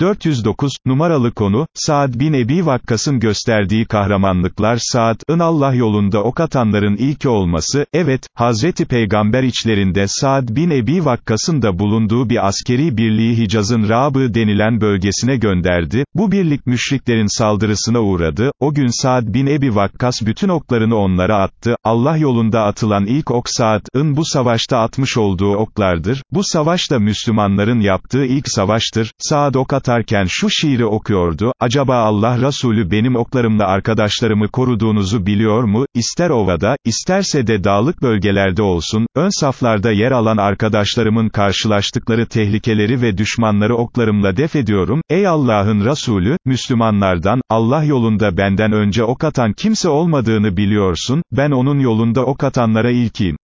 409, numaralı konu, Saad bin Ebi Vakkas'ın gösterdiği kahramanlıklar Saad'ın Allah yolunda ok atanların ilki olması, evet, Hazreti Peygamber içlerinde Saad bin Ebi Vakkas'ın da bulunduğu bir askeri birliği Hicaz'ın Rabı denilen bölgesine gönderdi, bu birlik müşriklerin saldırısına uğradı, o gün Saad bin Ebi Vakkas bütün oklarını onlara attı, Allah yolunda atılan ilk ok Saad'ın bu savaşta atmış olduğu oklardır, bu savaş da Müslümanların yaptığı ilk savaştır, Saad ok atarken şu şiiri okuyordu, acaba Allah Resulü benim oklarımla arkadaşlarımı koruduğunuzu biliyor mu, ister ovada, isterse de dağlık bölgelerde olsun, ön saflarda yer alan arkadaşlarımın karşılaştıkları tehlikeleri ve düşmanları oklarımla def ediyorum, ey Allah'ın Resulü, Müslümanlardan, Allah yolunda benden önce ok atan kimse olmadığını biliyorsun, ben onun yolunda ok atanlara ilkiyim.